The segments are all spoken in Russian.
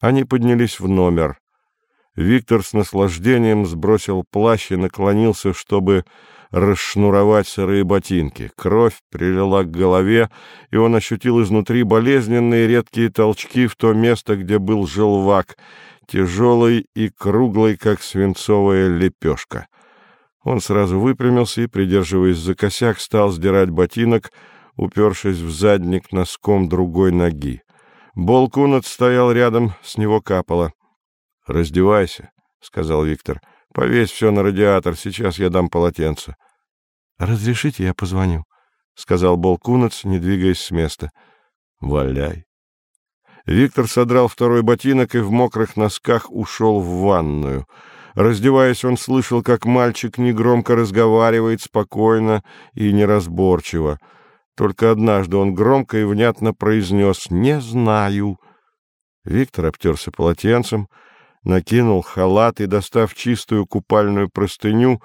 Они поднялись в номер. Виктор с наслаждением сбросил плащ и наклонился, чтобы расшнуровать сырые ботинки. Кровь прилила к голове, и он ощутил изнутри болезненные редкие толчки в то место, где был желвак, тяжелый и круглый, как свинцовая лепешка. Он сразу выпрямился и, придерживаясь за косяк, стал сдирать ботинок, упершись в задник носком другой ноги. Болкунат стоял рядом, с него капало. — Раздевайся, — сказал Виктор. — Повесь все на радиатор, сейчас я дам полотенце. — Разрешите, я позвоню, — сказал Болкунац, не двигаясь с места. — Валяй. Виктор содрал второй ботинок и в мокрых носках ушел в ванную. Раздеваясь, он слышал, как мальчик негромко разговаривает, спокойно и неразборчиво. Только однажды он громко и внятно произнес «Не знаю». Виктор обтерся полотенцем, накинул халат и, достав чистую купальную простыню,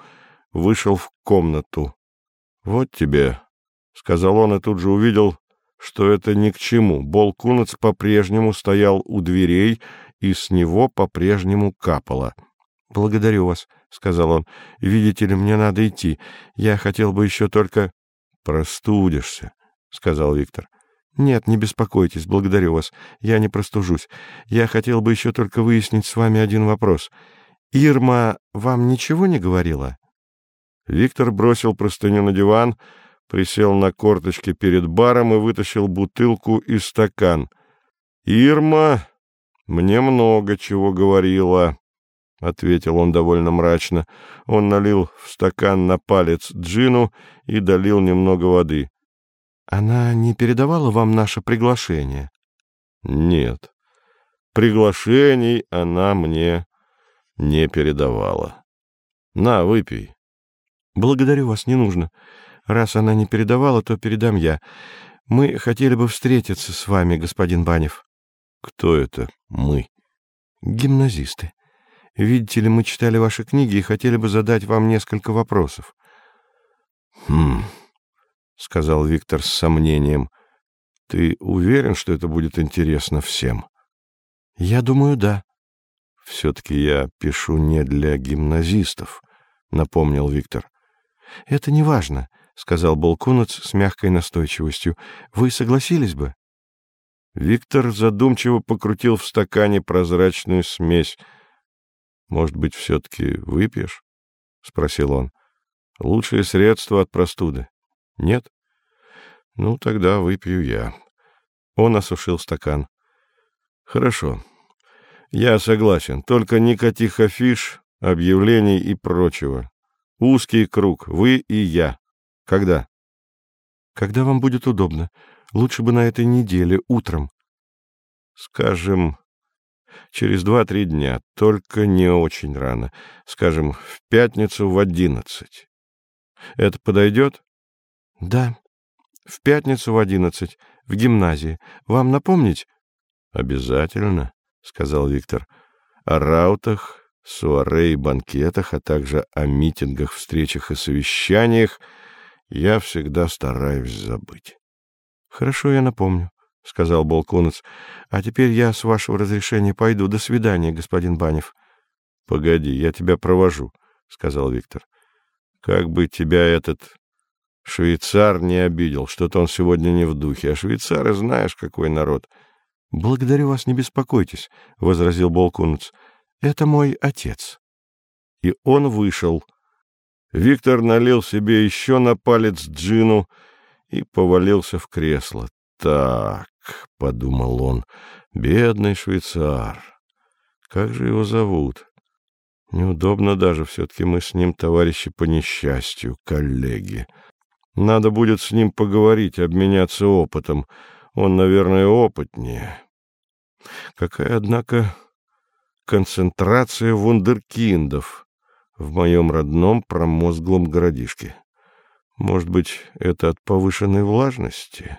вышел в комнату. — Вот тебе, — сказал он и тут же увидел, что это ни к чему. Бол Кунац по-прежнему стоял у дверей, и с него по-прежнему капало. — Благодарю вас, — сказал он. — Видите ли, мне надо идти. Я хотел бы еще только... — Простудишься, — сказал Виктор. — Нет, не беспокойтесь, благодарю вас. Я не простужусь. Я хотел бы еще только выяснить с вами один вопрос. Ирма вам ничего не говорила? Виктор бросил простыню на диван, присел на корточки перед баром и вытащил бутылку и стакан. «Ирма мне много чего говорила», — ответил он довольно мрачно. Он налил в стакан на палец джину и долил немного воды. «Она не передавала вам наше приглашение?» «Нет, приглашений она мне не передавала. На, выпей». «Благодарю вас, не нужно. Раз она не передавала, то передам я. Мы хотели бы встретиться с вами, господин Банев». «Кто это мы?» «Гимназисты. Видите ли, мы читали ваши книги и хотели бы задать вам несколько вопросов». «Хм...» — сказал Виктор с сомнением. «Ты уверен, что это будет интересно всем?» «Я думаю, да». «Все-таки я пишу не для гимназистов», — напомнил Виктор. — Это не важно, — сказал Болкунац с мягкой настойчивостью. — Вы согласились бы? Виктор задумчиво покрутил в стакане прозрачную смесь. — Может быть, все-таки выпьешь? — спросил он. — Лучшее средство от простуды. Нет? — Ну, тогда выпью я. Он осушил стакан. — Хорошо. Я согласен. Только никаких афиш, объявлений и прочего. Узкий круг, вы и я. Когда? Когда вам будет удобно. Лучше бы на этой неделе, утром. Скажем, через два-три дня, только не очень рано. Скажем, в пятницу в одиннадцать. Это подойдет? Да, в пятницу в одиннадцать, в гимназии. Вам напомнить? Обязательно, — сказал Виктор. О раутах суаре и банкетах, а также о митингах, встречах и совещаниях я всегда стараюсь забыть. — Хорошо, я напомню, — сказал Болкунец. — А теперь я, с вашего разрешения, пойду. До свидания, господин Банев. — Погоди, я тебя провожу, — сказал Виктор. — Как бы тебя этот швейцар не обидел, что-то он сегодня не в духе, а швейцары знаешь, какой народ. — Благодарю вас, не беспокойтесь, — возразил Болкунец. Это мой отец. И он вышел. Виктор налил себе еще на палец джину и повалился в кресло. «Так», — подумал он, — «бедный швейцар. Как же его зовут? Неудобно даже, все-таки мы с ним товарищи по несчастью, коллеги. Надо будет с ним поговорить, обменяться опытом. Он, наверное, опытнее. Какая, однако, концентрация вундеркиндов в моем родном промозглом городишке. Может быть, это от повышенной влажности?